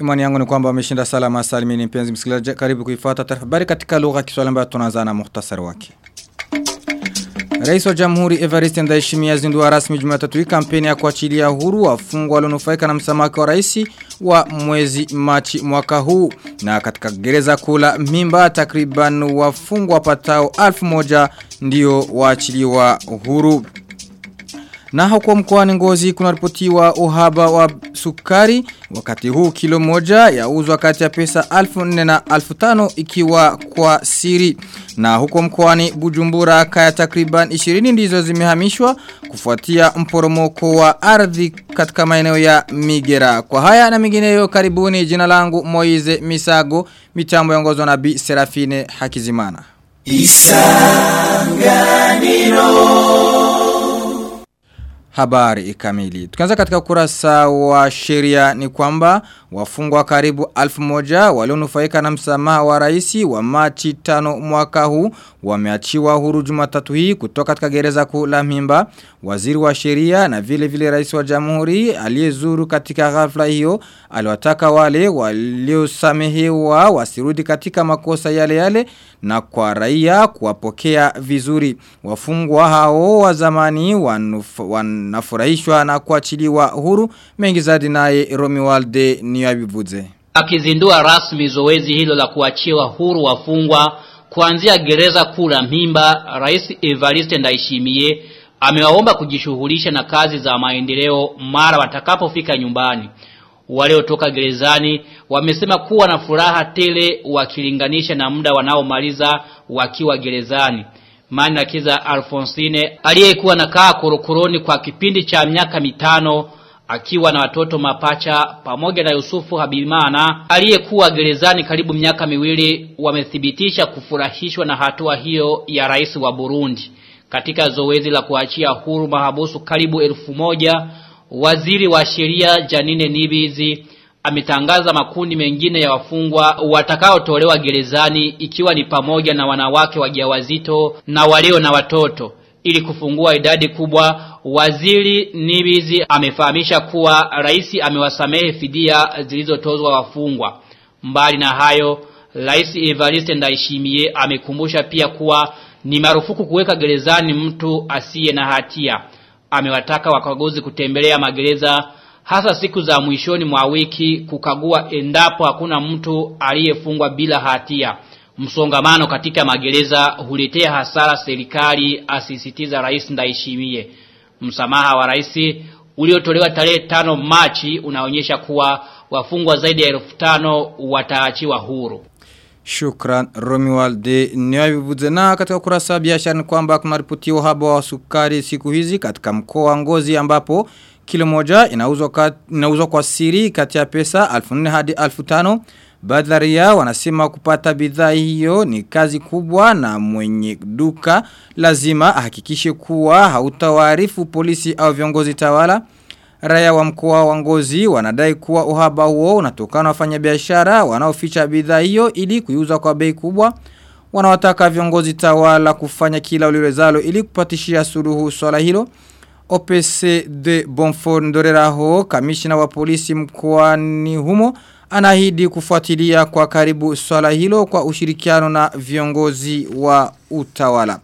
Imani yangu ni kwamba wameshinda salama salimini mpenzi msikilizaji karibu kuifuata taarifa katika lugha ya Kiswahili ambayo tunaanza na muhtasari wake. Rais wa Jamhuri Evariste Ndayishimiye azindua rasmi Jumatatu hii kampeni ya kuachilia huru wafungwa walionufaika na msamaha wa rais wa mwezi Machi mwaka huu na katika gereza kula mimba takriban wafungwa wapatao 1000 ndio waachiliwa huru. Na huko mkoani Ngozi kunaripotiwa uhaba wa sukari wakati huu kilo moja yauzwa kati ya pesa 1400 na 1500 ikiwa kwa siri. Na huko mkwani Bujumbura kaya takriban 20 ndizo zimehamishwa kufuatia mporomoko wa ardhi katika maeneo ya Migera. Kwa haya na migineyo karibuni jina langu Moize Misago mitambo yaongozwa na Bi Serafine Hakizimana. Isanganiro Habari kamili. Tukianza katika kurasa wa sheria ni kwamba wafungwa karibu alfu moja walionufaika na msamaha wa raisi wa Machi tano mwaka huu wameachiwa huru Jumatatu hii kutoka katika gereza kuu la Mimba. Waziri wa sheria na vile vile rais wa Jamhuri aliyezuru katika ghafla hiyo aliwataka wale waliosamehewa wasirudi katika makosa yale yale na kwa raia kuwapokea vizuri. Wafungwa hao wa zamani wanafurahishwa na kuachiliwa huru mengi zaidi naye Romualde Niyabivuze. Akizindua rasmi zoezi hilo la kuachiwa huru wafungwa kuanzia gereza kuu la mimba Rais Evariste Ndayishimiye amewaomba kujishughulisha na kazi za maendeleo mara watakapofika nyumbani. Waliotoka gerezani wamesema kuwa na furaha tele wakilinganisha na muda wanaomaliza wakiwa gerezani. Maana Kiza Alfonsine aliyekuwa nakaa korokoroni kwa kipindi cha miaka mitano akiwa na watoto mapacha pamoja na Yusufu Habimana aliyekuwa gerezani karibu miaka miwili wamethibitisha kufurahishwa na hatua hiyo ya rais wa Burundi. Katika zoezi la kuachia huru mahabusu karibu elfu moja, waziri wa sheria Janine Nibizi ametangaza makundi mengine ya wafungwa watakaotolewa gerezani ikiwa ni pamoja na wanawake wajawazito na walio na watoto. Ili kufungua idadi kubwa, waziri Nibizi amefahamisha kuwa rais amewasamehe fidia zilizotozwa wafungwa. Mbali na hayo, rais Evariste Ndayishimiye amekumbusha pia kuwa ni marufuku kuweka gerezani mtu asiye na hatia. Amewataka wakaguzi kutembelea magereza hasa siku za mwishoni mwa wiki kukagua endapo hakuna mtu aliyefungwa bila hatia. Msongamano katika magereza huletea hasara serikali asisitiza rais Ndayishimiye. Msamaha wa rais uliotolewa tarehe tano Machi unaonyesha kuwa wafungwa zaidi ya elfu tano wataachiwa huru. Shukran Romualde Niyabivuze na katika kurasa wa biashara ni kwamba kuna ripoti ya uhaba wa sukari siku hizi katika mkoa wa Ngozi ambapo kilo moja inauzwa kat, inauzwa kwa siri kati ya pesa 1400 hadi 1500 Baadhi ya wanasema kupata bidhaa hiyo ni kazi kubwa na mwenye duka lazima ahakikishe kuwa hautawaarifu polisi au viongozi tawala. Raya wa mkoa wa Ngozi wanadai kuwa uhaba huo unatokana na wafanyabiashara wanaoficha bidhaa hiyo ili kuiuza kwa bei kubwa. Wanawataka viongozi tawala kufanya kila uliwezalo ili kupatishia suluhu swala hilo. OPC de Bonfort Ndoreraho, kamishina wa polisi mkoani humo, anahidi kufuatilia kwa karibu swala hilo kwa ushirikiano na viongozi wa utawala.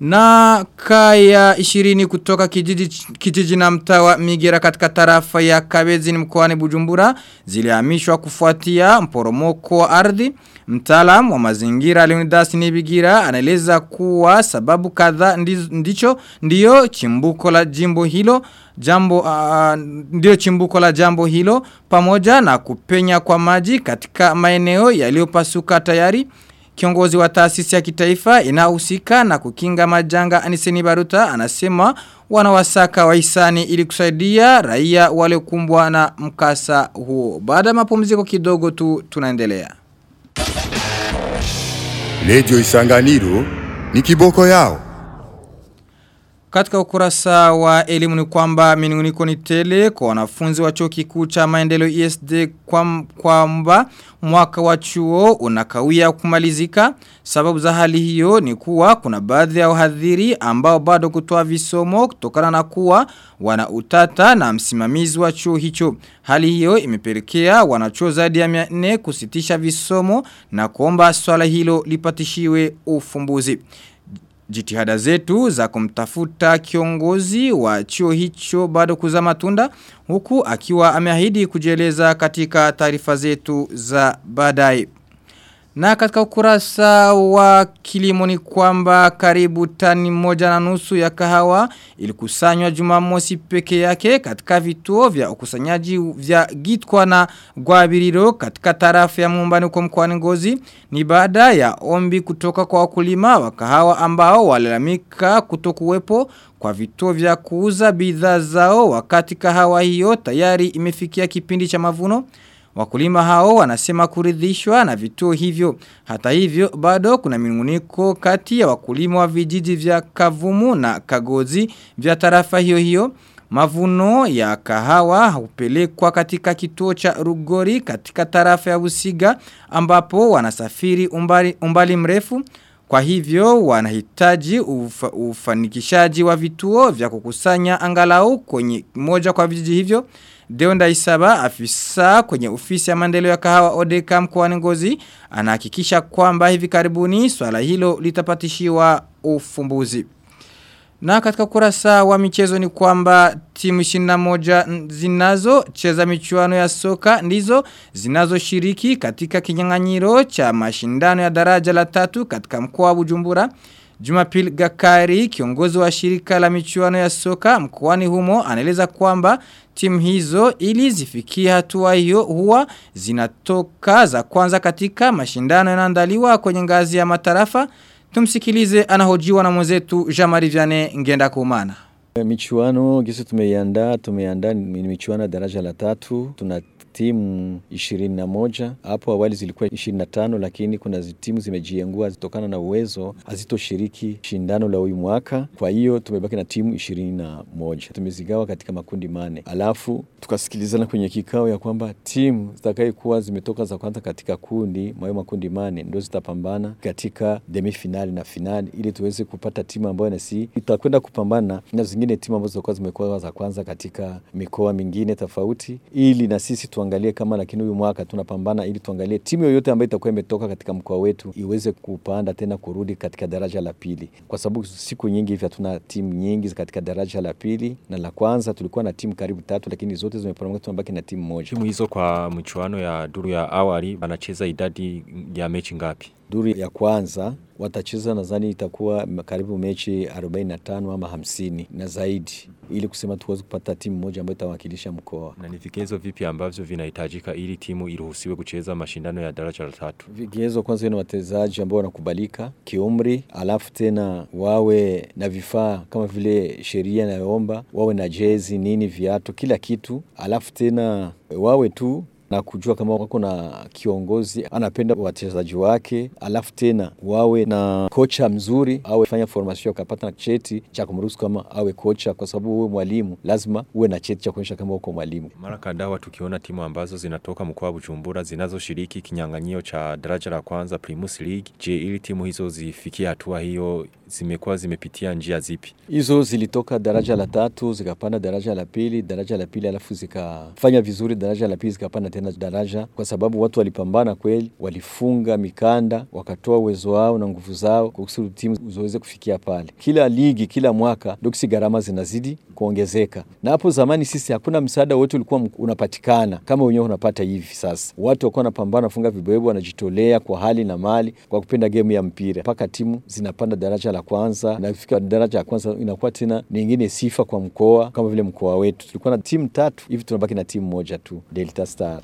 Na kaya 20 kutoka kijiji, kijiji na mtawa Migera katika tarafa ya Kabezi ni mkoani Bujumbura zilihamishwa kufuatia mporomoko wa ardhi. Mtaalam wa mazingira Leonidas Nibigira anaeleza kuwa sababu kadhaa ndicho ndio chimbuko la jimbo hilo jambo uh, ndio chimbuko la jambo hilo pamoja na kupenya kwa maji katika maeneo yaliyopasuka tayari Kiongozi wa taasisi ya kitaifa inahusika na kukinga majanga Aniseni Baruta anasema wanawasaka wahisani ili kusaidia raia wale kumbwa na mkasa huo. Baada mapumziko kidogo tu tunaendelea. Lejo Isanganiro ni kiboko yao. Katika ukurasa wa elimu ni kwamba minuniko ni tele kwa wanafunzi wa chuo kikuu cha maendeleo ESD kwamba mwaka wa chuo unakawia kumalizika. Sababu za hali hiyo ni kuwa kuna baadhi ya wahadhiri ambao bado kutoa visomo kutokana na kuwa wana utata na msimamizi wa chuo hicho. Hali hiyo imepelekea wanachuo zaidi ya 400 kusitisha visomo na kuomba swala hilo lipatishiwe ufumbuzi. Jitihada zetu za kumtafuta kiongozi wa chuo hicho bado kuzaa matunda huku akiwa ameahidi kujieleza katika taarifa zetu za baadaye. Na katika ukurasa wa kilimo ni kwamba karibu tani moja na nusu ya kahawa ilikusanywa jumamosi peke yake katika vituo vya ukusanyaji vya Gitwa na guabiriro katika tarafu ya mumbani kwa mkoani Ngozi ni baada ya ombi kutoka kwa wakulima wa kahawa ambao walalamika kutokuwepo kwa vituo vya kuuza bidhaa zao wakati kahawa hiyo tayari imefikia kipindi cha mavuno. Wakulima hao wanasema kuridhishwa na vituo hivyo. Hata hivyo bado kuna minunguniko kati ya wakulima wa vijiji vya Kavumu na Kagozi vya tarafa hiyo hiyo. Mavuno ya kahawa hupelekwa katika kituo cha Rugori katika tarafa ya Usiga ambapo wanasafiri umbali, umbali mrefu. Kwa hivyo wanahitaji ufa, ufanikishaji wa vituo vya kukusanya angalau kwenye moja kwa vijiji hivyo. Deonda Ndaisaba afisa kwenye ofisi ya maendeleo ya kahawa Odeka mkoani Ngozi anahakikisha kwamba hivi karibuni swala hilo litapatishiwa ufumbuzi. Na katika kurasa wa michezo ni kwamba timu 21 zinazo cheza michuano ya soka ndizo zinazo shiriki katika kinyang'anyiro cha mashindano ya daraja la tatu katika mkoa wa Bujumbura. Jumapili Gakari, kiongozi wa shirika la michuano ya soka mkoani humo, anaeleza kwamba timu hizo ili zifikie hatua hiyo huwa zinatoka za kwanza katika mashindano yanaandaliwa kwenye ngazi ya matarafa. Tumsikilize anahojiwa na mwenzetu Jamari vyane ngenda kumana. Michuano gisi tumeiandaa tumeiandaa ni michuano daraja la tatu tuna timu 21 hapo awali zilikuwa 25 lakini kuna timu zimejiengua zitokana na uwezo hazitoshiriki shindano la huyu mwaka. Kwa hiyo tumebaki na timu 21 tumezigawa katika makundi mane alafu tukasikilizana kwenye kikao ya kwamba timu zitakayekuwa zimetoka za kwanza katika kundi mwayo makundi mane ndio zitapambana katika demi finali na finali ili tuweze kupata timu ambayo nasi itakwenda kupambana na zingine timu ambazo zitakuwa zimekuwa za kwanza katika mikoa mingine tofauti ili na sisi tuangalie kama lakini huyu mwaka tunapambana ili tuangalie timu yoyote ambayo itakuwa imetoka katika mkoa wetu iweze kupanda tena kurudi katika daraja la pili, kwa sababu siku nyingi hivi hatuna timu nyingi katika daraja la pili na la kwanza. Tulikuwa na timu karibu tatu, lakini zote zimeporomoka, tunabaki na timu moja. Timu hizo kwa mchuano ya duru ya awali wanacheza idadi ya mechi ngapi? Duru ya kwanza watacheza nadhani itakuwa karibu mechi 45 ama 50 na zaidi, ili kusema tuweze kupata timu moja ambayo itawakilisha mkoa. Na ni vigezo vipi ambavyo vinahitajika ili timu iruhusiwe kucheza mashindano ya daraja la tatu? Vigezo kwanza ni wachezaji ambao wanakubalika kiumri, alafu tena wawe na vifaa kama vile sheria inayoomba, wawe na jezi nini, viatu, kila kitu, alafu tena wawe tu na kujua kama wako na kiongozi anapenda wachezaji wake, alafu tena wawe na kocha mzuri, awe fanya formation akapata na cheti cha kumruhusu kama awe kocha, kwa sababu uwe mwalimu lazima uwe na cheti cha kuonyesha kama uko mwalimu. Mara kadhaa tukiona timu ambazo zinatoka mkoa wa Bujumbura zinazoshiriki kinyang'anyio cha daraja la kwanza Primus League. Je, ili timu hizo zifikie hatua hiyo zimekuwa zimepitia njia zipi? Hizo zilitoka daraja la tatu zikapanda daraja la pili, daraja la pili alafu zikafanya vizuri, daraja la pili zikapanda tena daraja, kwa sababu watu walipambana kweli, walifunga mikanda, wakatoa uwezo wao na nguvu zao kusudi timu ziweze kufikia pale. Kila ligi kila mwaka doksi gharama zinazidi kuongezeka, na hapo zamani sisi hakuna msaada wote ulikuwa unapatikana kama wenyewe unapata hivi sasa. Watu wakuwa wanapambana, funga vibwebwe, wanajitolea kwa hali na mali kwa kupenda gemu ya mpira mpaka timu zinapanda daraja la kwanza, na kufika daraja la kwanza inakuwa tena nyingine sifa kwa mkoa, kama vile mkoa wetu tulikuwa na timu tatu hivi, tunabaki na timu moja tu, Delta Star.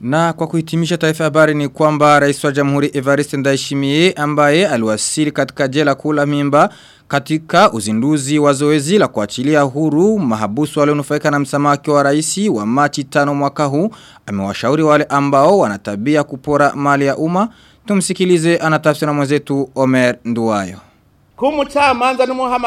Na kwa kuhitimisha taifa habari ni kwamba rais wa jamhuri Evariste Ndayishimiye ambaye aliwasili katika jela kula mimba katika uzinduzi wa zoezi la kuachilia huru mahabusu walionufaika na msamaki wa rais wa Machi tano mwaka huu amewashauri wale ambao wanatabia kupora mali ya umma. Tumsikilize anatafsiri na mwenzetu Omer Nduwayo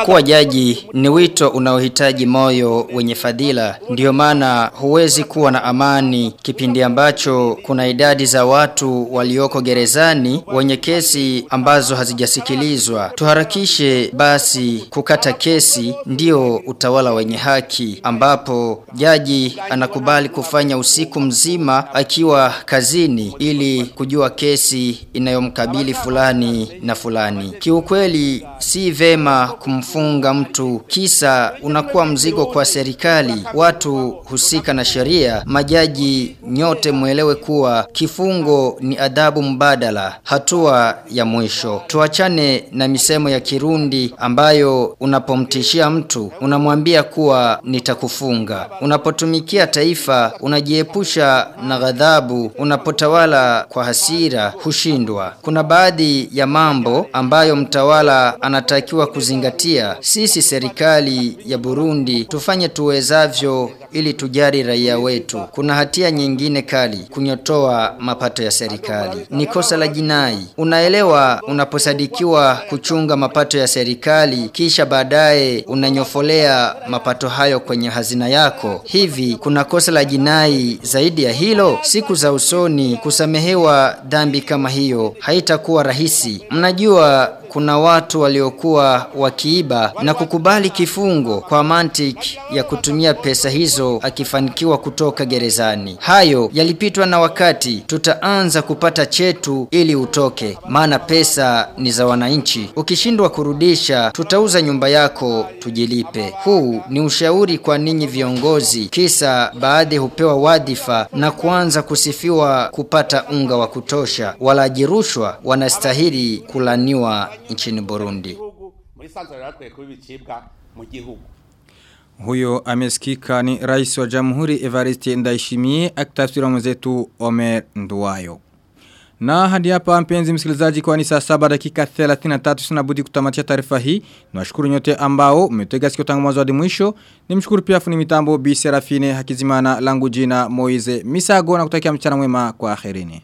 Kuwa jaji ni wito unaohitaji moyo wenye fadhila. ndio maana huwezi kuwa na amani kipindi ambacho kuna idadi za watu walioko gerezani wenye kesi ambazo hazijasikilizwa. Tuharakishe basi kukata kesi ndio utawala wenye haki ambapo jaji anakubali kufanya usiku mzima akiwa kazini ili kujua kesi inayomkabili fulani na fulani. Kiukweli si vema kumfunga mtu kisa unakuwa mzigo kwa serikali. Watu husika na sheria majaji nyote mwelewe kuwa kifungo ni adhabu mbadala hatua ya mwisho. Tuachane na misemo ya kirundi ambayo unapomtishia mtu unamwambia kuwa nitakufunga. Unapotumikia taifa unajiepusha na ghadhabu. Unapotawala kwa hasira hushindwa. Kuna baadhi ya mambo ambayo mtawala anatakiwa kuzingatia. Sisi serikali ya Burundi tufanye tuwezavyo ili tujari raia wetu. Kuna hatia nyingine kali kunyotoa mapato ya serikali. Ni kosa la jinai. Unaelewa unaposadikiwa kuchunga mapato ya serikali kisha baadaye unanyofolea mapato hayo kwenye hazina yako. Hivi kuna kosa la jinai zaidi ya hilo? Siku za usoni kusamehewa dhambi kama hiyo haitakuwa rahisi. Mnajua kuna watu waliokuwa wakiiba na kukubali kifungo kwa mantiki ya kutumia pesa hizo akifanikiwa kutoka gerezani. Hayo yalipitwa na wakati, tutaanza kupata chetu ili utoke, maana pesa ni za wananchi. Ukishindwa kurudisha, tutauza nyumba yako tujilipe. Huu ni ushauri kwa ninyi viongozi, kisa baadhi hupewa wadhifa na kuanza kusifiwa kupata unga wa kutosha. Walaji rushwa wanastahili kulaniwa nchini Burundi. Huyo amesikika ni rais wa jamhuri Evariste Ndaishimie akitafsira mwenzetu Omer Nduwayo. Na hadi hapa mpenzi msikilizaji kwa ni saa saba dakika 33 sina budi kutamatia taarifa hii. Nawashukuru nyote ambao mmetega sikio tangu mwanzo hadi mwisho. Nimshukuru pia fundi mitambo Bi Serafine Hakizimana langu jina Moize Misago na kutakia mchana mwema kwa akhirini.